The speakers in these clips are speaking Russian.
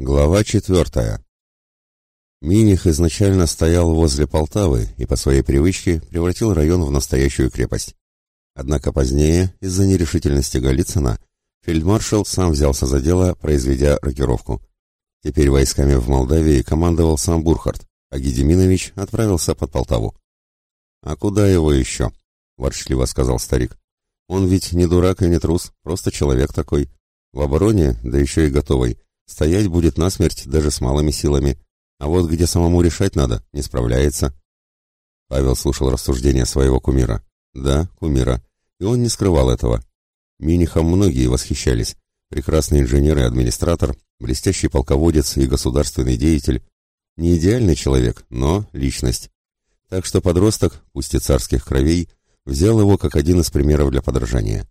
Глава четвертая. Миних изначально стоял возле Полтавы и по своей привычке превратил район в настоящую крепость. Однако позднее, из-за нерешительности Голицына, фельдмаршал сам взялся за дело, произведя рокировку. Теперь войсками в Молдавии командовал сам Бурхард, а Гедеминович отправился под Полтаву. «А куда его еще?» — ворчливо сказал старик. «Он ведь не дурак и не трус, просто человек такой. В обороне, да еще и готовый» Стоять будет насмерть даже с малыми силами, а вот где самому решать надо, не справляется. Павел слушал рассуждения своего кумира. Да, кумира. И он не скрывал этого. Минихом многие восхищались. Прекрасный инженер и администратор, блестящий полководец и государственный деятель. Не идеальный человек, но личность. Так что подросток, пусть и царских кровей, взял его как один из примеров для подражания.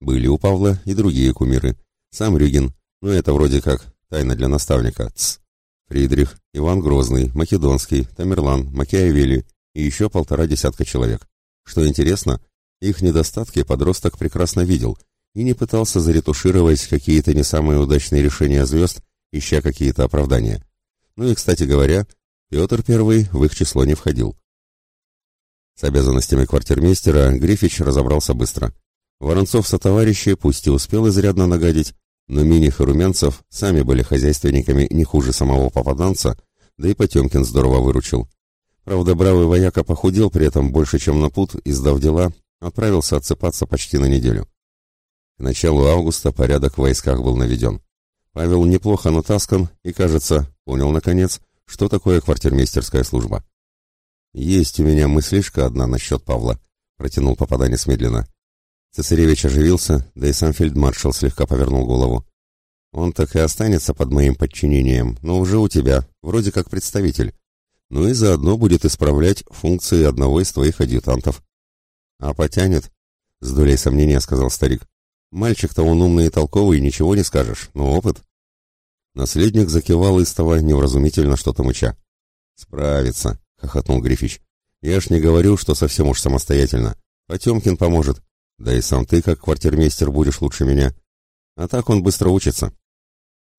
Были у Павла и другие кумиры. Сам Рюгин, ну это вроде как тайна для наставника. Ц. Фридрих, Иван Грозный, Македонский, Тамерлан, Макиавелли и еще полтора десятка человек. Что интересно, их недостатки подросток прекрасно видел и не пытался заретушировать какие-то не самые удачные решения звезд, ища какие-то оправдания. Ну и, кстати говоря, Петр I в их число не входил. С обязанностями квартирмейстера Грифич разобрался быстро. Воронцов со товарищи пусть и успел изрядно нагадить, но Миних и Румянцев сами были хозяйственниками не хуже самого попаданца, да и Потемкин здорово выручил. Правда, бравый вояка похудел при этом больше, чем на пут, и, сдав дела, отправился отсыпаться почти на неделю. К началу августа порядок в войсках был наведен. Павел неплохо натаскан и, кажется, понял, наконец, что такое квартирмейстерская служба. «Есть у меня мыслишка одна насчет Павла», — протянул попаданец медленно. Цесаревич оживился, да и сам фельдмаршал слегка повернул голову. «Он так и останется под моим подчинением, но уже у тебя, вроде как представитель. Ну и заодно будет исправлять функции одного из твоих адъютантов». «А потянет?» — с долей сомнения сказал старик. «Мальчик-то он умный и толковый, ничего не скажешь, но опыт». Наследник закивал истово, невразумительно что-то мыча. «Справится», — хохотнул Грифич. «Я ж не говорю, что совсем уж самостоятельно. Потемкин поможет. Да и сам ты, как квартирмейстер, будешь лучше меня. А так он быстро учится.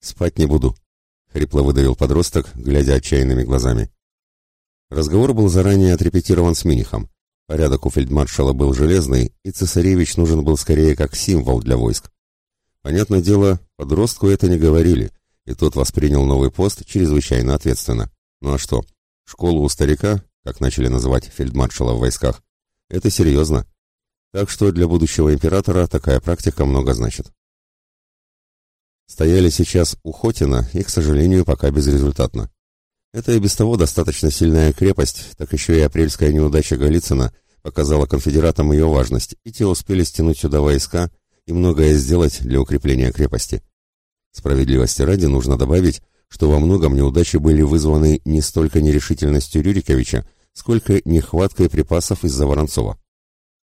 Спать не буду, — хрипло выдавил подросток, глядя отчаянными глазами. Разговор был заранее отрепетирован с Минихом. Порядок у фельдмаршала был железный, и цесаревич нужен был скорее как символ для войск. Понятное дело, подростку это не говорили, и тот воспринял новый пост чрезвычайно ответственно. Ну а что, школу у старика, как начали называть фельдмаршала в войсках, это серьезно. Так что для будущего императора такая практика много значит. Стояли сейчас у Хотина и, к сожалению, пока безрезультатно. Это и без того достаточно сильная крепость, так еще и апрельская неудача Голицына показала конфедератам ее важность, и те успели стянуть сюда войска и многое сделать для укрепления крепости. Справедливости ради нужно добавить, что во многом неудачи были вызваны не столько нерешительностью Рюриковича, сколько нехваткой припасов из-за Воронцова.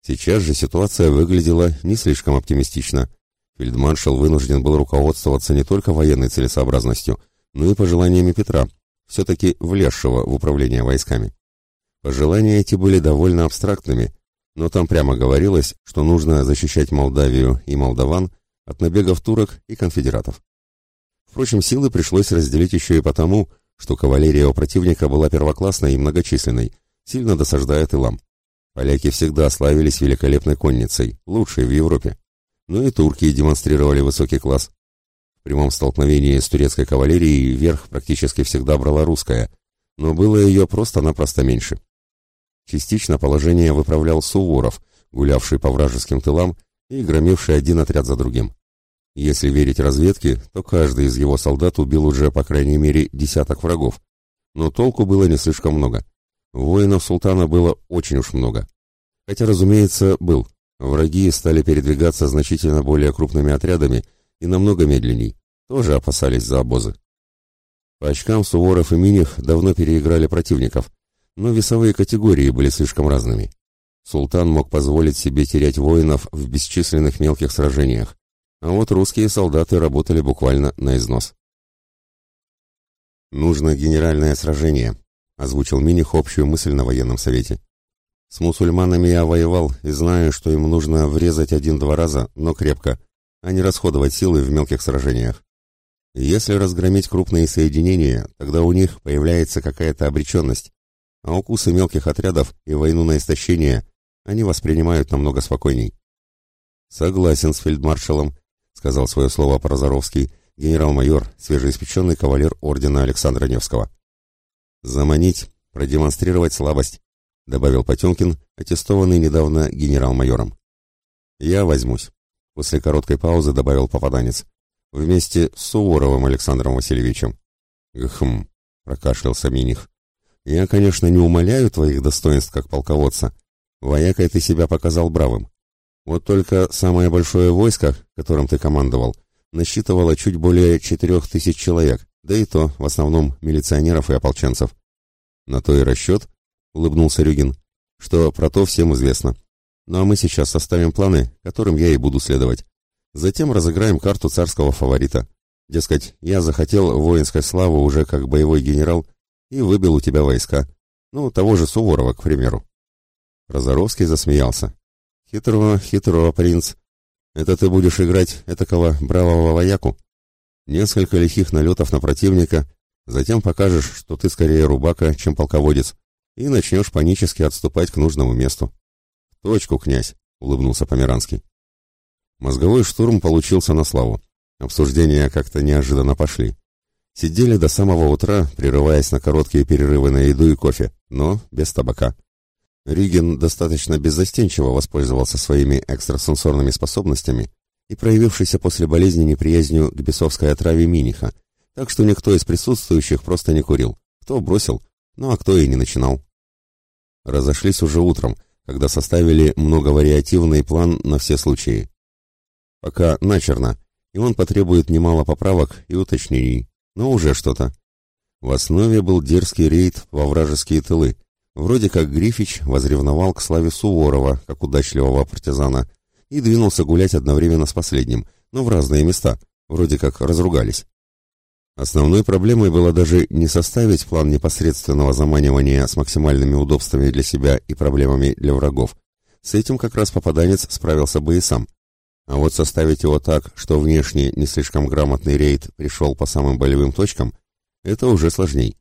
Сейчас же ситуация выглядела не слишком оптимистично. Фельдмаршал вынужден был руководствоваться не только военной целесообразностью, но и пожеланиями Петра, все-таки влезшего в управление войсками. Пожелания эти были довольно абстрактными, но там прямо говорилось, что нужно защищать Молдавию и молдаван от набегов турок и конфедератов. Впрочем, силы пришлось разделить еще и потому, что кавалерия у противника была первоклассной и многочисленной, сильно досаждая тылам. Поляки всегда славились великолепной конницей, лучшей в Европе. Но и турки демонстрировали высокий класс. В прямом столкновении с турецкой кавалерией верх практически всегда брала русская, но было ее просто-напросто меньше. Частично положение выправлял Суворов, гулявший по вражеским тылам и громивший один отряд за другим. Если верить разведке, то каждый из его солдат убил уже по крайней мере десяток врагов, но толку было не слишком много. Воинов султана было очень уж много. Хотя, разумеется, был. Враги стали передвигаться значительно более крупными отрядами и намного медленней. Тоже опасались за обозы. По очкам Суворов и Миних давно переиграли противников, но весовые категории были слишком разными. Султан мог позволить себе терять воинов в бесчисленных мелких сражениях, а вот русские солдаты работали буквально на износ. Нужно генеральное сражение, озвучил Миних общую мысль на военном совете. С мусульманами я воевал и знаю, что им нужно врезать один-два раза, но крепко, а не расходовать силы в мелких сражениях. Если разгромить крупные соединения, тогда у них появляется какая-то обреченность, а укусы мелких отрядов и войну на истощение они воспринимают намного спокойней. «Согласен с фельдмаршалом», — сказал свое слово Прозоровский, генерал-майор, свежеиспеченный кавалер ордена Александра Невского. «Заманить, продемонстрировать слабость», — добавил Потемкин, аттестованный недавно генерал-майором. «Я возьмусь», — после короткой паузы добавил попаданец вместе с Суворовым Александром Васильевичем. «Гхм», — прокашлялся Миних. «Я, конечно, не умоляю твоих достоинств как полководца. Воякой ты себя показал бравым. Вот только самое большое войско, которым ты командовал, насчитывало чуть более четырех тысяч человек, да и то в основном милиционеров и ополченцев. На то и расчет, — улыбнулся Рюгин, — что про то всем известно. Ну а мы сейчас составим планы, которым я и буду следовать. Затем разыграем карту царского фаворита. Дескать, я захотел воинской славы уже как боевой генерал и выбил у тебя войска. Ну, того же Суворова, к примеру. Прозоровский засмеялся. Хитро, хитро, принц. Это ты будешь играть этакого бравого вояку? Несколько лихих налетов на противника, затем покажешь, что ты скорее рубака, чем полководец, и начнешь панически отступать к нужному месту. «Точку, князь!» — улыбнулся Померанский. Мозговой штурм получился на славу. Обсуждения как-то неожиданно пошли. Сидели до самого утра, прерываясь на короткие перерывы на еду и кофе, но без табака. Риген достаточно беззастенчиво воспользовался своими экстрасенсорными способностями и проявившейся после болезни неприязнью к бесовской отраве Миниха, так что никто из присутствующих просто не курил. Кто бросил, ну а кто и не начинал. Разошлись уже утром, когда составили многовариативный план на все случаи. Пока начерно, и он потребует немало поправок и уточнений, но уже что-то. В основе был дерзкий рейд во вражеские тылы. Вроде как Грифич возревновал к славе Суворова, как удачливого партизана, и двинулся гулять одновременно с последним, но в разные места, вроде как разругались. Основной проблемой было даже не составить план непосредственного заманивания с максимальными удобствами для себя и проблемами для врагов. С этим как раз попаданец справился бы и сам. А вот составить его так, что внешне не слишком грамотный рейд пришел по самым болевым точкам, это уже сложней.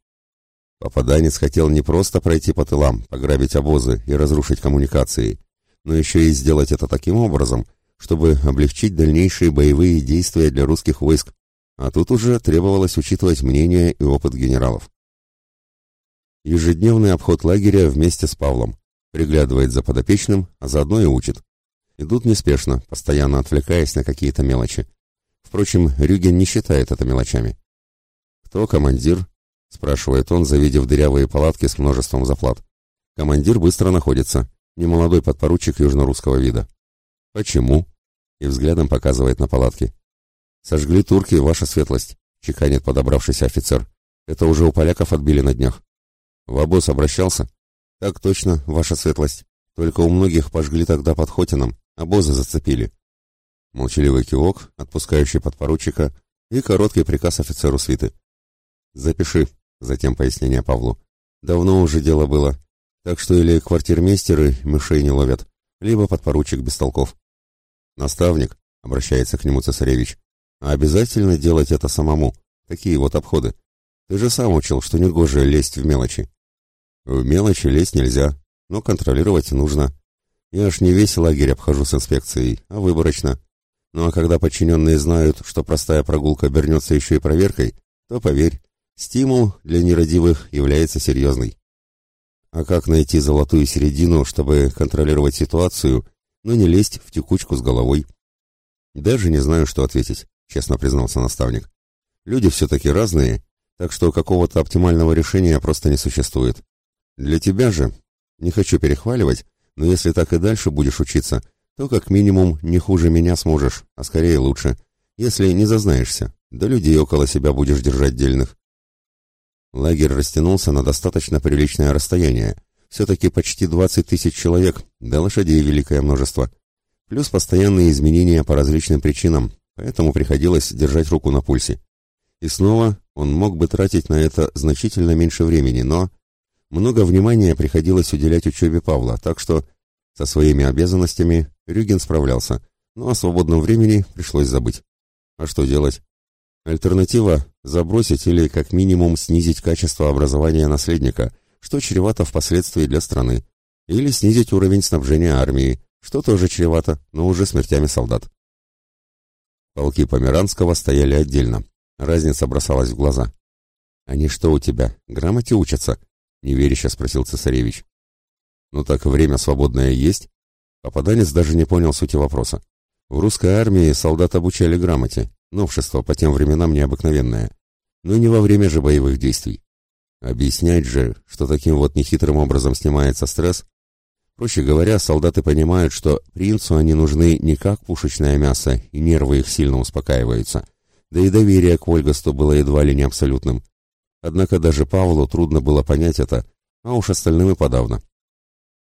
Попаданец хотел не просто пройти по тылам, пограбить обозы и разрушить коммуникации, но еще и сделать это таким образом, чтобы облегчить дальнейшие боевые действия для русских войск, а тут уже требовалось учитывать мнение и опыт генералов. Ежедневный обход лагеря вместе с Павлом, приглядывает за подопечным, а заодно и учит. Идут неспешно, постоянно отвлекаясь на какие-то мелочи. Впрочем, Рюген не считает это мелочами. «Кто командир?» — спрашивает он, завидев дырявые палатки с множеством заплат. Командир быстро находится, немолодой подпоручик южнорусского вида. «Почему?» — и взглядом показывает на палатки. «Сожгли турки, ваша светлость», — чеканит подобравшийся офицер. «Это уже у поляков отбили на днях». «В обоз обращался?» «Так точно, ваша светлость. Только у многих пожгли тогда под Хотином. Обозы зацепили. Молчаливый кивок, отпускающий подпоручика, и короткий приказ офицеру свиты. «Запиши», — затем пояснение Павлу. «Давно уже дело было. Так что или квартирмейстеры мышей не ловят, либо подпоручик без толков». «Наставник», — обращается к нему цесаревич, — «а обязательно делать это самому. Такие вот обходы. Ты же сам учил, что негоже лезть в мелочи». «В мелочи лезть нельзя, но контролировать нужно. Я аж не весь лагерь обхожу с инспекцией, а выборочно. Ну а когда подчиненные знают, что простая прогулка обернется еще и проверкой, то, поверь, стимул для нерадивых является серьезный. А как найти золотую середину, чтобы контролировать ситуацию, но не лезть в текучку с головой? Даже не знаю, что ответить, честно признался наставник. Люди все-таки разные, так что какого-то оптимального решения просто не существует. Для тебя же, не хочу перехваливать, но если так и дальше будешь учиться, то как минимум не хуже меня сможешь, а скорее лучше, если не зазнаешься, да людей около себя будешь держать дельных. Лагерь растянулся на достаточно приличное расстояние. Все-таки почти 20 тысяч человек, да лошадей великое множество. Плюс постоянные изменения по различным причинам, поэтому приходилось держать руку на пульсе. И снова он мог бы тратить на это значительно меньше времени, но много внимания приходилось уделять учебе Павла, так что со своими обязанностями Рюген справлялся, но о свободном времени пришлось забыть. А что делать? Альтернатива – забросить или как минимум снизить качество образования наследника, что чревато впоследствии для страны, или снизить уровень снабжения армии, что тоже чревато, но уже смертями солдат. Полки Померанского стояли отдельно. Разница бросалась в глаза. «Они что у тебя, грамоте учатся?» — неверяще спросил цесаревич. «Ну так время свободное есть?» Попаданец даже не понял сути вопроса. В русской армии солдат обучали грамоте, новшество по тем временам необыкновенное, но не во время же боевых действий. Объяснять же, что таким вот нехитрым образом снимается стресс, проще говоря, солдаты понимают, что принцу они нужны не как пушечное мясо, и нервы их сильно успокаиваются, да и доверие к Ольгасту было едва ли не абсолютным. Однако даже Павлу трудно было понять это, а уж остальным и подавно.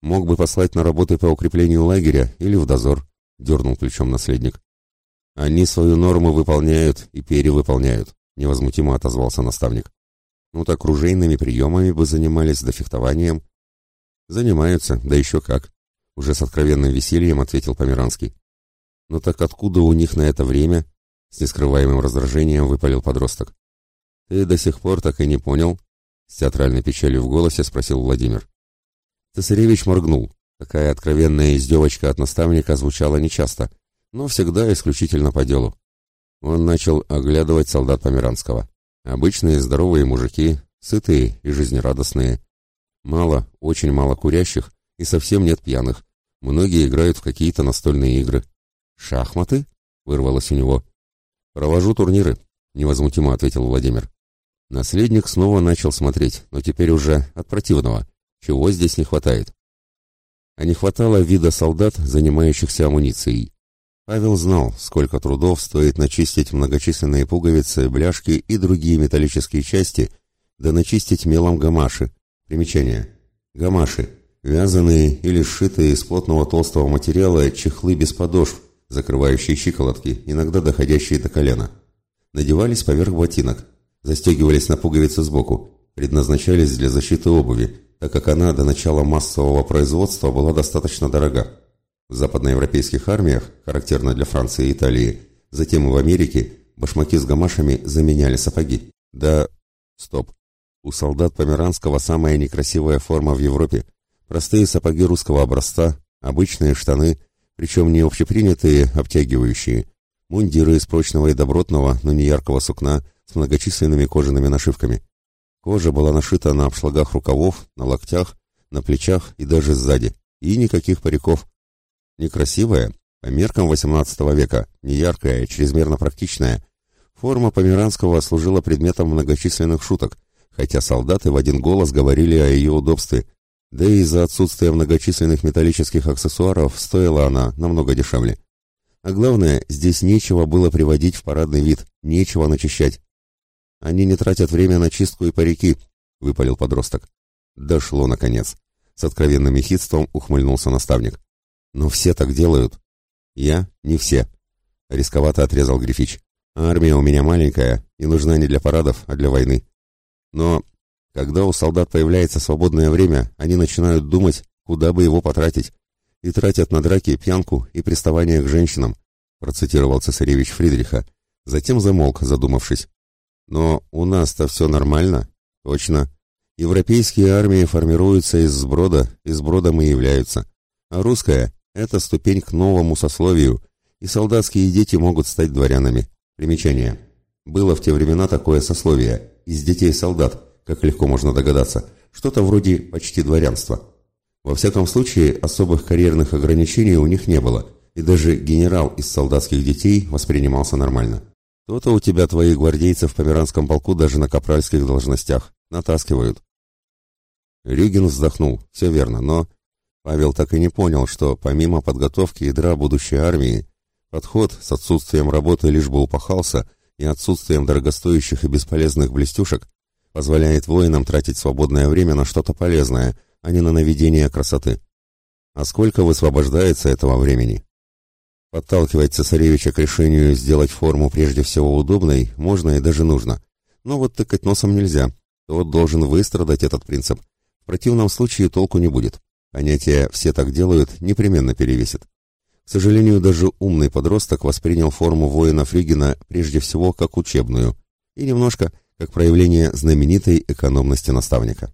Мог бы послать на работы по укреплению лагеря или в дозор, дернул плечом наследник. Они свою норму выполняют и перевыполняют, невозмутимо отозвался наставник. Ну так ружейными приемами бы занимались, да фехтованием. Занимаются, да еще как. Уже с откровенным весельем ответил Померанский. Ну так откуда у них на это время? С нескрываемым раздражением выпалил подросток. «Ты до сих пор так и не понял?» С театральной печалью в голосе спросил Владимир. Цесаревич моргнул. Такая откровенная издевочка от наставника звучала нечасто, но всегда исключительно по делу. Он начал оглядывать солдат Померанского. Обычные здоровые мужики, сытые и жизнерадостные. Мало, очень мало курящих и совсем нет пьяных. Многие играют в какие-то настольные игры. «Шахматы?» — вырвалось у него. «Провожу турниры», — невозмутимо ответил Владимир. Наследник снова начал смотреть, но теперь уже от противного. Чего здесь не хватает? А не хватало вида солдат, занимающихся амуницией. Павел знал, сколько трудов стоит начистить многочисленные пуговицы, бляшки и другие металлические части, да начистить мелом гамаши. Примечание. Гамаши. Вязаные или сшитые из плотного толстого материала чехлы без подошв, закрывающие щиколотки, иногда доходящие до колена. Надевались поверх ботинок, застегивались на пуговицы сбоку, предназначались для защиты обуви, так как она до начала массового производства была достаточно дорога. В западноевропейских армиях, характерно для Франции и Италии, затем и в Америке, башмаки с гамашами заменяли сапоги. Да, стоп. У солдат Померанского самая некрасивая форма в Европе. Простые сапоги русского образца, обычные штаны, причем не общепринятые, обтягивающие. Мундиры из прочного и добротного, но не яркого сукна, с многочисленными кожаными нашивками. Кожа была нашита на обшлагах рукавов, на локтях, на плечах и даже сзади. И никаких париков. Некрасивая, по меркам XVIII века, неяркая, чрезмерно практичная. Форма Померанского служила предметом многочисленных шуток, хотя солдаты в один голос говорили о ее удобстве, да и из-за отсутствия многочисленных металлических аксессуаров стоила она намного дешевле. А главное, здесь нечего было приводить в парадный вид, нечего начищать. Они не тратят время на чистку и парики, — выпалил подросток. Дошло, наконец. С откровенным ехидством ухмыльнулся наставник. Но все так делают. Я не все. Рисковато отрезал Грифич. Армия у меня маленькая и нужна не для парадов, а для войны. Но когда у солдат появляется свободное время, они начинают думать, куда бы его потратить, и тратят на драки, пьянку и приставание к женщинам, процитировал цесаревич Фридриха, затем замолк, задумавшись. Но у нас-то все нормально. Точно. Европейские армии формируются из сброда, и сбродом и являются. А русская — это ступень к новому сословию, и солдатские дети могут стать дворянами. Примечание. Было в те времена такое сословие, из детей солдат, как легко можно догадаться, что-то вроде почти дворянства. Во всяком случае, особых карьерных ограничений у них не было, и даже генерал из солдатских детей воспринимался нормально. То-то у тебя твои гвардейцы в Померанском полку даже на капральских должностях. Натаскивают. Рюгин вздохнул. Все верно, но... Павел так и не понял, что помимо подготовки ядра будущей армии, подход с отсутствием работы лишь бы упахался и отсутствием дорогостоящих и бесполезных блестюшек позволяет воинам тратить свободное время на что-то полезное, а не на наведение красоты. А сколько высвобождается этого времени? Подталкивать цесаревича к решению сделать форму прежде всего удобной можно и даже нужно. Но вот тыкать носом нельзя. Тот должен выстрадать этот принцип. В противном случае толку не будет. Понятие «все так делают» непременно перевесит. К сожалению, даже умный подросток воспринял форму воина Фригина прежде всего как учебную и немножко как проявление знаменитой экономности наставника.